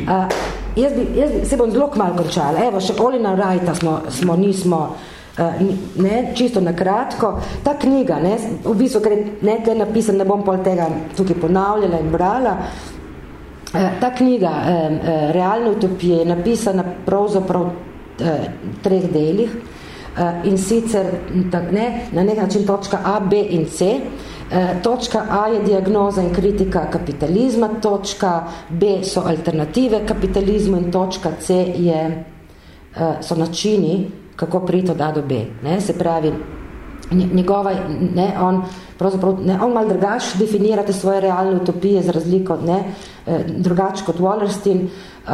Uh, jaz, bi, jaz bi, se bom zelo kmalo končala. Evo, še Olina Rajta smo, smo nismo, uh, ne, čisto na kratko. Ta knjiga, ne, v bistvu, ker je ne, tle napisan, ne bom pol tega tukaj ponavljala in brala, uh, ta knjiga uh, uh, Realne utopije je napisana pravzaprav uh, treh delih uh, in sicer tak, ne, na nek način točka A, B in C, Eh, točka A je diagnoza in kritika kapitalizma, točka B so alternative kapitalizmu in točka C je, eh, so načini, kako priti od A do B. Ne? Se pravi, njegova, ne, on, ne, on malo drugač definirate svoje realne utopije za razliko, ne, eh, drugač kot Wallerstein, Uh,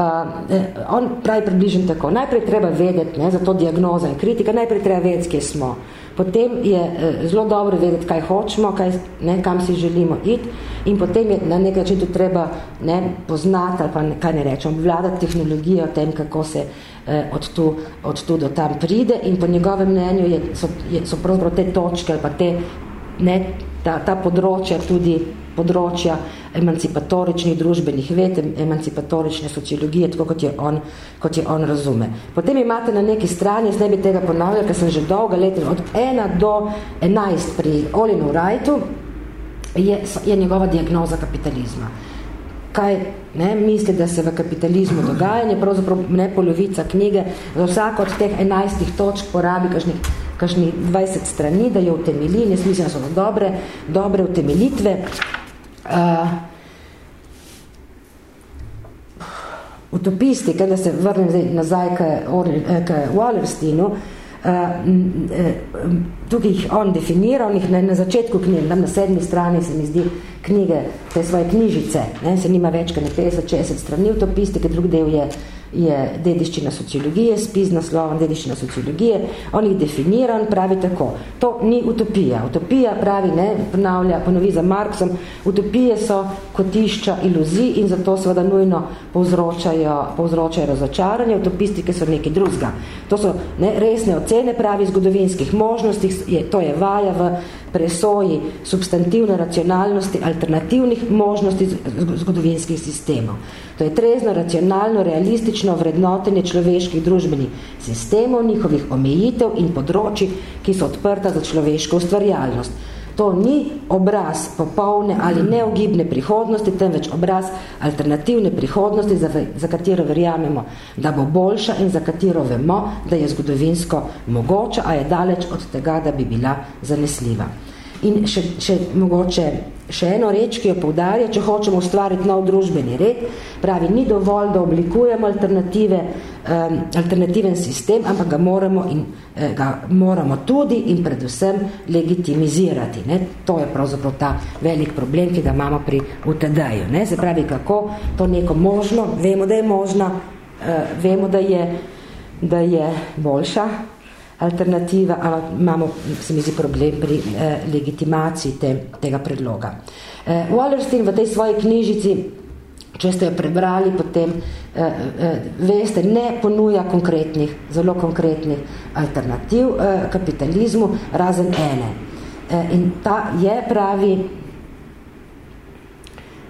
on pravi približen tako. Najprej treba vedeti, ne, za to diagnoza in kritika, najprej treba vedeti, kje smo. Potem je eh, zelo dobro vedeti, kaj hočemo, kaj, ne, kam si želimo iti. In potem je na nek način tudi treba ne, poznati ali pa ne, kaj ne rečem, vladati tehnologijo o tem, kako se eh, od, tu, od tu do tam pride. In po njegovem mnenju je, so, je, so pravzaprav te točke ali pa te, ne, ta, ta področja tudi področja emancipatoričnih družbenih ved, emancipatorične sociologije, tako kot je, on, kot je on razume. Potem imate na neki strani, jaz ne bi tega ponavljal, ker sem že dolga leta, od 1 do 11 pri Olinu Wrightu, je, je njegova diagnoza kapitalizma. Kaj ne, misli, da se v kapitalizmu dogaja, je pravzaprav ne polovica knjige, za vsako od teh 11 točk porabi kažnih kakšnih 20 strani, da jo utemeli, in jaz mislim, da so dobre, dobre utemelitve. Uh, utopisti, kada se vrnem nazaj k, k Wallersteinu, uh, tukaj jih on definira, on jih na, na začetku knjige, tam na sedmi strani se mi zdi knjige, te svoje knjižice, ne, se nima več kot 50-60 strani utopisti, ker drug del je je dediščina sociologije, spis naslovom dediščina sociologije, on jih definira in pravi tako. To ni utopija. Utopija pravi, ne, ponavlja, ponovi za Marksom, utopije so kotišča iluzij in zato seveda nujno povzročajo, povzročajo razočaranje, utopisti, ki so neki drugega. To so ne, resne ocene pravi zgodovinskih možnosti, je, to je vaja v presoji substantivne racionalnosti alternativnih možnosti zgodovinskih sistemov. To je trezno, racionalno, realistično vrednotenje človeških družbenih sistemov, njihovih omejitev in področji, ki so odprta za človeško ustvarjalnost. To ni obraz popolne ali neogibne prihodnosti, temveč obraz alternativne prihodnosti, za, za katero verjamemo, da bo boljša in za katero vemo, da je zgodovinsko mogoča, a je daleč od tega, da bi bila zanesljiva. In še, še mogoče še eno reč, ki jo poudarja, če hočemo ustvariti nov družbeni red, pravi, ni dovolj, da oblikujemo alternative, um, alternativen sistem, ampak ga moramo, in, eh, ga moramo tudi in predvsem legitimizirati. Ne? To je pravzaprav ta velik problem, ki ga imamo pri UTD-ju. Se pravi, kako to neko možno, vemo, da je možno, uh, vemo, da je, da je boljša, alternativa, ampak imamo, se mi zdi, problem pri eh, legitimaciji te, tega predloga. Eh, Wallerstein v tej svoji knjižici, če ste jo prebrali, potem eh, eh, veste, ne ponuja konkretnih, zelo konkretnih alternativ eh, kapitalizmu, razen ene. Eh, in ta je pravi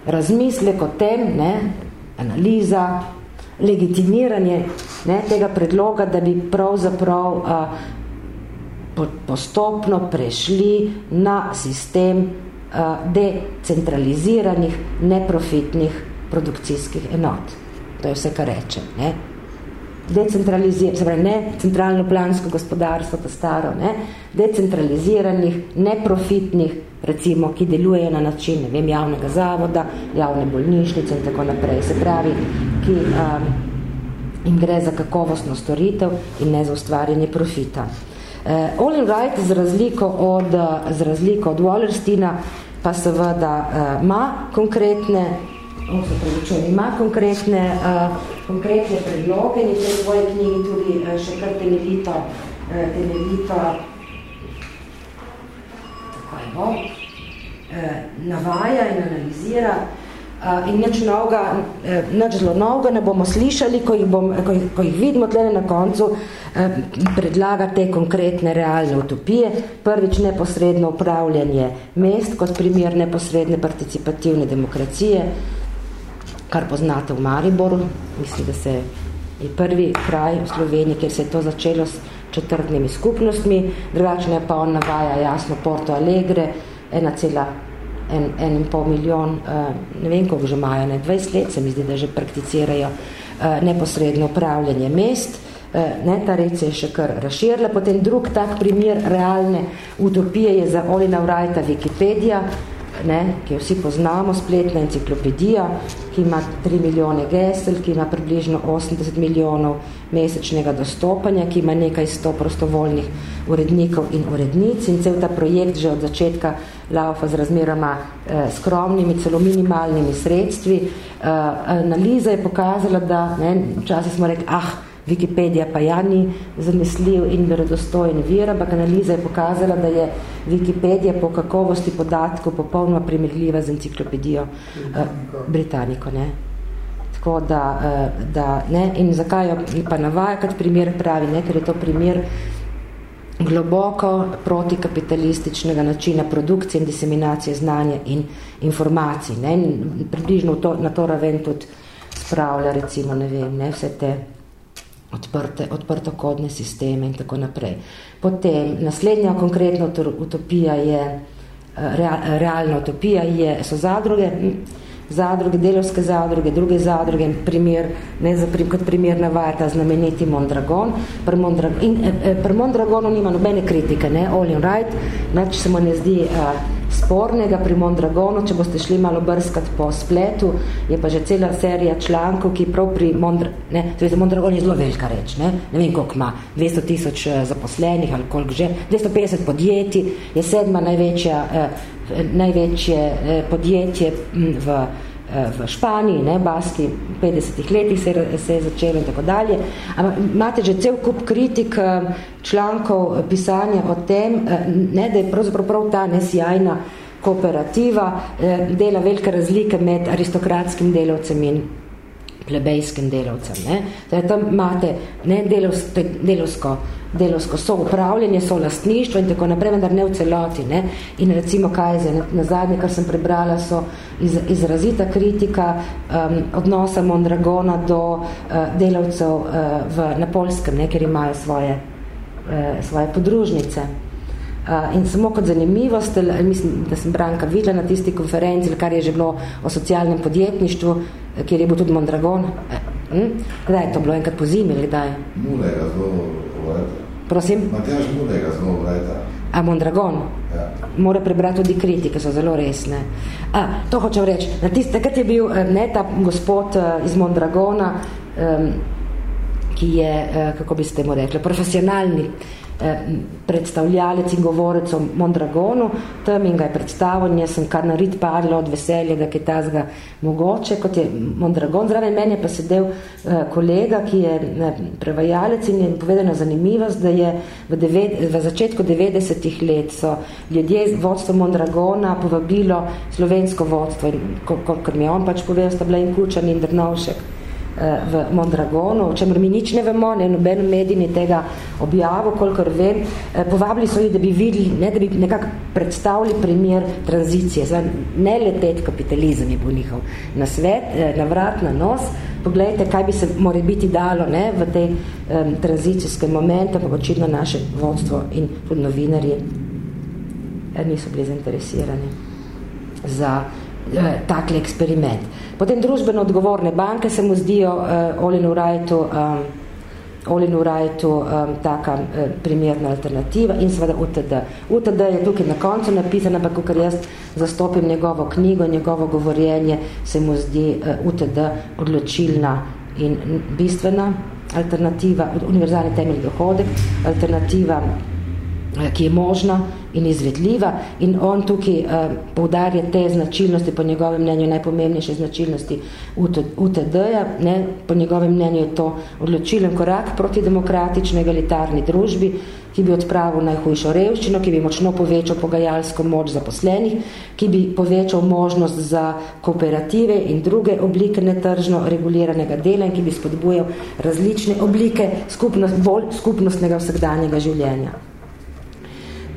razmislek o tem, ne, analiza, legitimiranje ne, tega predloga, da bi pravzaprav a, postopno prešli na sistem a, decentraliziranih, neprofitnih produkcijskih enot. To je vse, kar reče. Ne. Decentralizir, se pravi, ne centralno plansko gospodarstvo, to staro, ne, decentraliziranih, neprofitnih, recimo, ki delujejo na način, ne vem, javnega zavoda, javne bolnišnice in tako naprej. Se pravi, ki um, jim gre za kakovostno storitev in ne za ustvarjanje profita. Uh, Olin Wright z razliko od, z razliko od Wallerstina pa seveda uh, ima konkretne ima konkretne, uh, konkretne predloge in v svoji knjigi tudi uh, še kar temeljito, uh, temeljito tako je bo, uh, navaja in analizira Uh, in nič novega, uh, nič zelo novega ne bomo slišali, ko jih, bom, ko jih, ko jih vidimo tle na koncu, uh, predlaga te konkretne realne utopije. Prvič neposredno upravljanje mest kot primer neposredne participativne demokracije, kar poznate v Mariboru. Mislim, da se je prvi kraj v Sloveniji, kjer se je to začelo s četrtnimi skupnostmi. Drugačne pa on navaja jasno Porto Alegre, en, en in pol milijon, uh, ne vem, koliko že imajo, ne, 20 let se mi zdi, da že prakticirajo uh, neposredno upravljanje mest. Uh, ne, ta red se je še kar razširila. Potem drug tak primer realne utopije je za Olina Wrighta Wikipedia, ne, ki jo vsi poznamo, spletna enciklopedija, ki ima 3 milijone gesel, ki ima približno 80 milijonov mesečnega dostopanja, ki ima nekaj sto prostovoljnih urednikov in urednic in cel ta projekt že od začetka laufa z razmeroma eh, skromnimi, celo minimalnimi sredstvi. Eh, analiza je pokazala, da ne, včasih smo rekli, ah, Wikipedia pa ja ni zanesljiv in verodostojen vir, ampak analiza je pokazala, da je Wikipedia po kakovosti podatkov popolnoma primerljiva z enciklopedijo uh, Britaniko. Ne? Tako da, uh, da ne? In zakaj jo pa navaja kot primer pravi, ne? ker je to primer globoko protikapitalističnega načina produkcije in diseminacije znanja in informacij. Ne? In približno to, na to raven tudi spravlja recimo, ne vem, ne? vse te odprte, odprtokodne sisteme in tako naprej. Potem naslednja konkretna utopija je, eh, realna utopija je, so zadruge, hm, zadruge, delovske zadruge, druge zadruge, primer, ne za prim, kot primer navajata znameniti Mondragon. Pri, Mondrag, in, eh, eh, pri Mondragonu nima nobene kritike, ne, all in right, znači se mu ne zdi uh, spornega pri Mondragonu, če boste šli malo brskati po spletu, je pa že cela serija člankov, ki prav pri Mondra, ne, za Mondragon je zelo velika reč, ne, ne vem koliko ima, 200 tisoč eh, zaposlenih ali koliko že, 250 podjetij, je sedma največja, eh, največje eh, podjetje v Eh, v Španiji, ne, Baski, v 50 letih se, se je začelo in tako dalje. Ampak imate že cel kup kritik eh, člankov eh, pisanja o tem, ne, da je pravzaprav prav ta nesjajna kooperativa dela velike razlike med aristokratskim delovcem in plebejskim delovcem. Ne. Zdaj, tam imate ne, delovsko, delovsko delovsko soupravljanje, so lastništvo in tako naprej, vendar ne v celoti. Ne? In recimo, kaj je na, zadnje, kar sem prebrala, so iz, izrazita kritika um, odnosa Mondragona do uh, delavcev uh, v, na Polskem, ne? ker imajo svoje, uh, svoje podružnice. Uh, in samo kot zanimivost, mislim, da sem Branka videla na tisti konferenci, kar je že bilo o socialnem podjetništvu, kjer je bil tudi Mondragon. Hm? Kdaj je to bilo? Enkrat po zimi kdaj? Mulega zelo Prosim? Matjaž Mudega zelo vrajta. A Mondragon? Ja. Mora prebrati tudi kritike, so zelo resne. A, to hočem reči. Na tist, takrat je bil eh, ne, ta gospod eh, iz Mondragona, um, ki je, uh, kako bi ste mu rekli, profesionalni predstavljalec in govorec o Mondragonu, tam in ga je predstavil in jaz sem kar narit padla od veselja, da je tazga mogoče, kot je Mondragon. Zraven meni je pa sedel eh, kolega, ki je eh, prevajalec in je povedano zanimivost, da je v, deved, v začetku 90-ih let so ljudje z vodstva Mondragona povabilo slovensko vodstvo in kot mi je on pač povedal, sta bila in Kučan in Drnovšek v Mondragonu, o čemer mi nič ne vemo, ne noben medij ni tega objavil, kolikor vem. Eh, povabili so jih, da bi videli, ne, da bi nekako predstavili primer tranzicije, zdaj, ne leteti kapitalizem je bil njihov na svet, eh, na vrat, na nos, poglejte, kaj bi se more biti dalo ne, v tej um, tranzicijskem momentu, pa očitno naše vodstvo in tudi novinarji eh, niso bili zainteresirani za eh, takle eksperiment. Potem družbeno odgovorne banke se mu zdijo eh, Olinu Rajtu um, Olinu Rajtu um, taka eh, primerna alternativa in seveda UTD. UTD je tukaj na koncu napisan, ampak ker jaz zastopim njegovo knjigo, njegovo govorjenje, se mu zdi eh, UTD odločilna in bistvena alternativa, univerzalni temelj dohodek, alternativa Eh, ki je možna in izvedljiva in on tukaj uh, poudarja te značilnosti, po njegovem mnenju najpomembnejše značilnosti UTD-ja, po njegovem mnenju je to odločilen korak proti demokratični egalitarni družbi, ki bi odpravil najhujšo revščino, ki bi močno povečal pogajalsko moč zaposlenih, ki bi povečal možnost za kooperative in druge oblike netržno reguliranega dela in ki bi spodbujal različne oblike skupnost, bolj skupnostnega vsakdanjega življenja.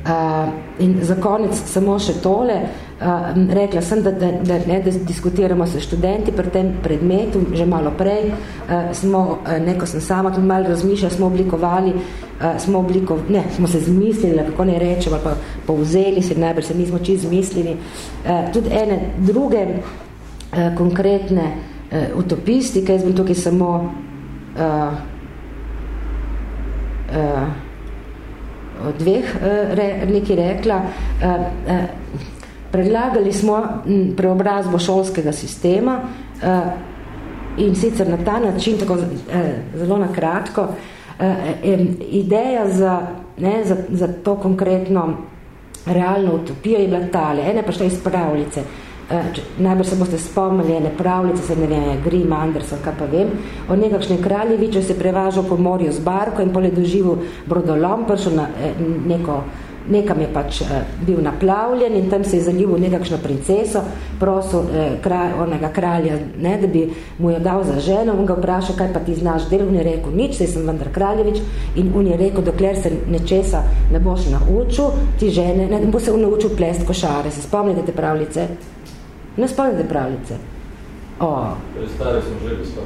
Uh, in za konec samo še tole, uh, rekla sem, da, da, da, ne, da diskutiramo s študenti pri tem predmetu, že malo prej, uh, smo, uh, neko sem sama tudi malo razmišljala, smo oblikovali, uh, smo, obliko, ne, smo se zmislili, kako ne rečemo, pa povzeli se, najbolj se nismo čist zmislili, uh, tudi ene druge uh, konkretne uh, utopistike, jaz bom tukaj samo uh, uh, dveh eh, re, nekaj rekla. Eh, eh, predlagali smo preobrazbo šolskega sistema in sicer na ta način, tako zelo na kratko, ideja za, ne, za, za to konkretno realno utopijo je bila tale, ene pa šta iz pravljice. Eh, najbolj se boste spomnili ene pravljice, se ne vem, Grim, Anderson, kaj pa vem, o nekakšnem kraljeviču se prevažal po morju z barko in pole doživel brodolom, prišel na eh, neko, nekam je pač eh, bil naplavljen in tam se je zaljubil nekakšno princeso, prosil kraj, onega kralja, ne, da bi mu jo dal za ženo, on ga vprašal, kaj pa ti znaš del, on je rekel, nič, sej sem vendar kraljevič. In on je rekel, dokler se nečesa ne boš naučil, ti žene, ne, bo se on naučil plest košare, se spomnite te pravljice? Ne spomnite pravljice. O. Stari smo že gospod.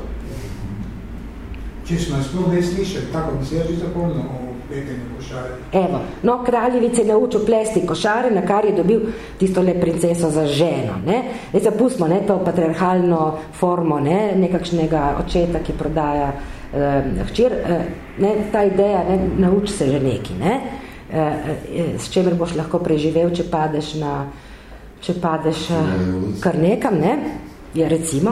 Če smo sploh ne slišali, tako bi se ja že zapomnil o pletenju košare. Evo, no, kraljevice je naučil plesti košare, na kar je dobil tisto le princeso za ženo. Ne? Zdaj zapustimo ne, to patriarhalno formo ne, nekakšnega očeta, ki prodaja eh, hčer. Eh, ne, ta ideja, ne, nauči se že neki, ne? Eh, eh, s čemer boš lahko preživel, če padeš na če padeš uh, kar nekam, ne, je recimo.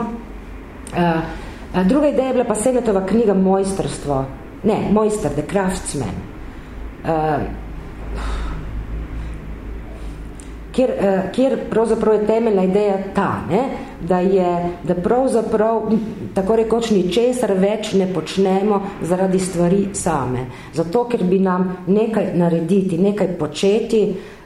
Uh, druga ideja je bila pa Senetova knjiga Mojstrstvo, ne, Mojster, The Craftsman, uh, kjer, uh, kjer pravzaprav je temeljna ideja ta, ne, da je, da pravzaprav tako rekoč ničesar več ne počnemo zaradi stvari same. Zato, ker bi nam nekaj narediti, nekaj početi,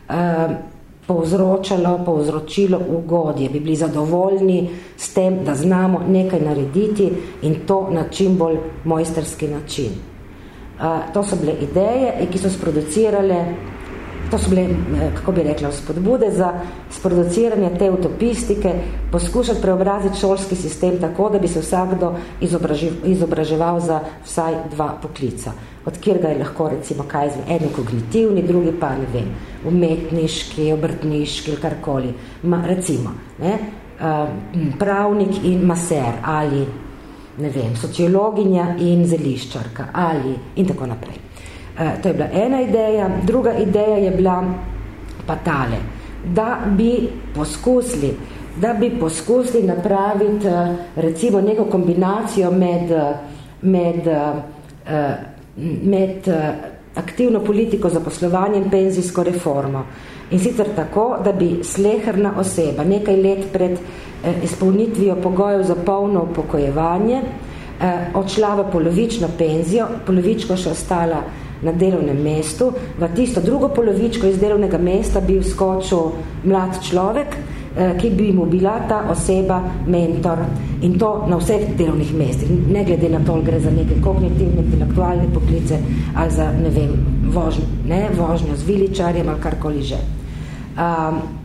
uh, povzročalo, povzročilo ugodje, bi bili zadovoljni s tem, da znamo nekaj narediti in to na čim bolj mojsterski način. Uh, to so bile ideje, ki so sproducirale, to so bile, eh, kako bi rekla, spodbude za sproduciranje te utopistike, poskušati preobraziti šolski sistem tako, da bi se vsakdo izobraževal za vsaj dva poklica od kjer ga je lahko recimo kaj zve, eno kognitivni, drugi pa ne vem, umetniški, obrtniški, karkoli, Ma, recimo, ne, uh, pravnik in maser ali, ne vem, sociologinja in zeliščarka ali in tako naprej. Uh, to je bila ena ideja, druga ideja je bila pa tale, da bi poskusili, da bi poskusili napraviti uh, recimo neko kombinacijo med, med uh, med uh, aktivno politiko za poslovanje in penzijsko reformo. In sicer tako, da bi sleherna oseba nekaj let pred eh, izpolnitvijo pogojev za polno upokojevanje eh, odšla v polovično penzijo, polovičko še ostala na delovnem mestu, v tisto drugo polovičko iz delovnega mesta bi vskočil mlad človek, eh, ki bi mu bila ta oseba mentor in to na vseh delovnih mestih, ne glede na to, gre za neke kognitivne, intelektualne poklice ali za, ne vem, vožnjo, ne, vožnjo z viličarjem ali karkoli že. Um,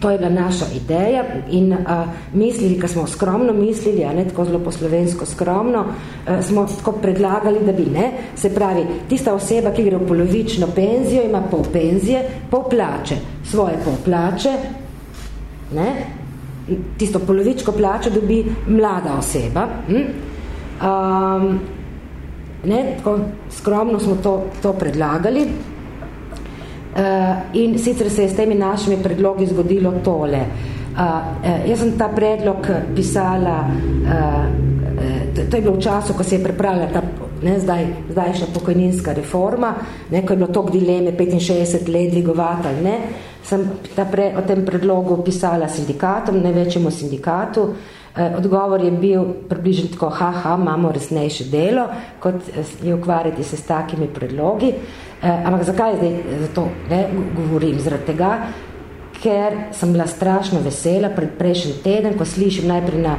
to je bila naša ideja in uh, mislili, ko smo skromno mislili, a ne tako zelo poslovensko skromno, uh, smo tako predlagali, da bi ne, se pravi, tista oseba, ki gre v polovično penzijo, ima pol penzije, pol plače, svoje pol plače, ne, tisto polovičko plače dobi mlada oseba, hm? um, ne, tako skromno smo to, to predlagali, in sicer se je s temi našimi predlogi zgodilo tole. Uh, uh, jaz sem ta predlog pisala, to, je bilo v času, ko se je pripravila ta ne, zdaj, zdajšnja pokojninska reforma, ne, ko je bilo tok dileme 65 let dvigovati ali ne, sem ta pre, o tem predlogu pisala sindikatom, največjemu sindikatu, uh, odgovor je bil približno tako, ha, ha, imamo resnejše delo, kot je ukvarjati se s takimi predlogi. Eh, ampak zakaj zdaj za to ne, govorim? Zaradi tega, ker sem bila strašno vesela pred prejšnji teden, ko slišim najprej na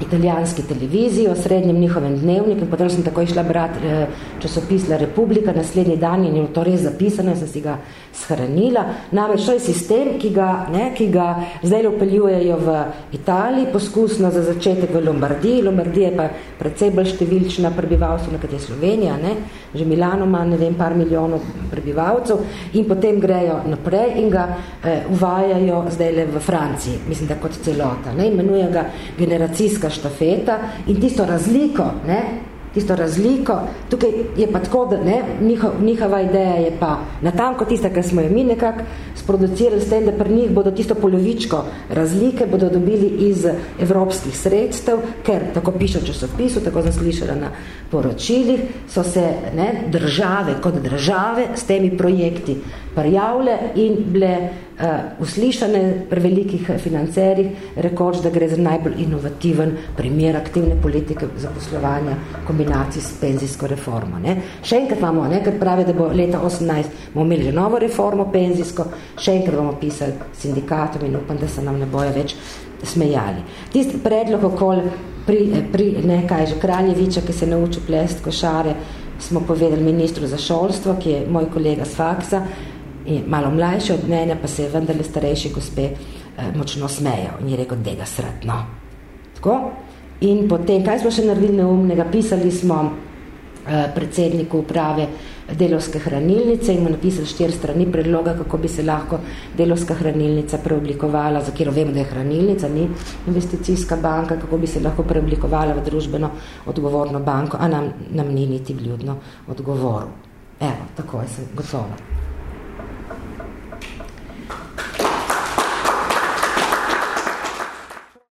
italijanski televiziji o srednjem njihovem dnevniku in potem sem tako išla brati eh, časopis La Republika naslednji dan in je to res zapisano in sem si ga shranila. Namreč to je sistem, ki ga, ne, ki ga zdaj upeljujejo v Italiji, poskusno za začetek v Lombardiji. Lombardija je pa precej bolj številčna prebivalstvo, nekaj je Slovenija, ne? že Milano ima ne vem, par milijonov prebivalcev in potem grejo naprej in ga eh, uvajajo zdaj le v Franciji, mislim, da kot celota. Ne? Imenuje ga generacijska štafeta in tisto razliko, ne? tisto razliko. Tukaj je pa tako, da ne, njihov, njihova ideja je pa natanko tista, kar smo jo mi nekako sproducirali s tem, da pri njih bodo tisto polovičko razlike bodo dobili iz evropskih sredstev, ker tako piše v časopisu, tako sem slišala na poročilih, so se ne, države kot države s temi projekti prijavile in bile uh, uslišane pri velikih financerjih, rekoč, da gre za najbolj inovativen primer aktivne politike zaposlovanja kombinacij s penzijsko reformo. Ne. Še enkrat imamo, ne, ker pravi, da bo leta 18 bomo imeli že novo reformo penzijsko, še enkrat bomo pisali sindikatom in upam, da se nam ne bojo več smejali. Tisti predlog okol pri, pri nekaj že Kraljeviča, ki se naučil plest košare, smo povedali ministru za šolstvo, ki je moj kolega z faksa, in malo mlajši od mene, pa se je vendarle starejši gospe eh, močno smejal in je rekel, da ga sretno. Tako? In potem, kaj smo še naredili neumnega, pisali smo eh, predsedniku uprave delovske hranilnice in mu napisali štiri strani predloga, kako bi se lahko delovska hranilnica preoblikovala, za kjer vemo, da je hranilnica, ni investicijska banka, kako bi se lahko preoblikovala v družbeno odgovorno banko, a nam, nam ni niti vljudno odgovoril. Evo, tako je se gotovo.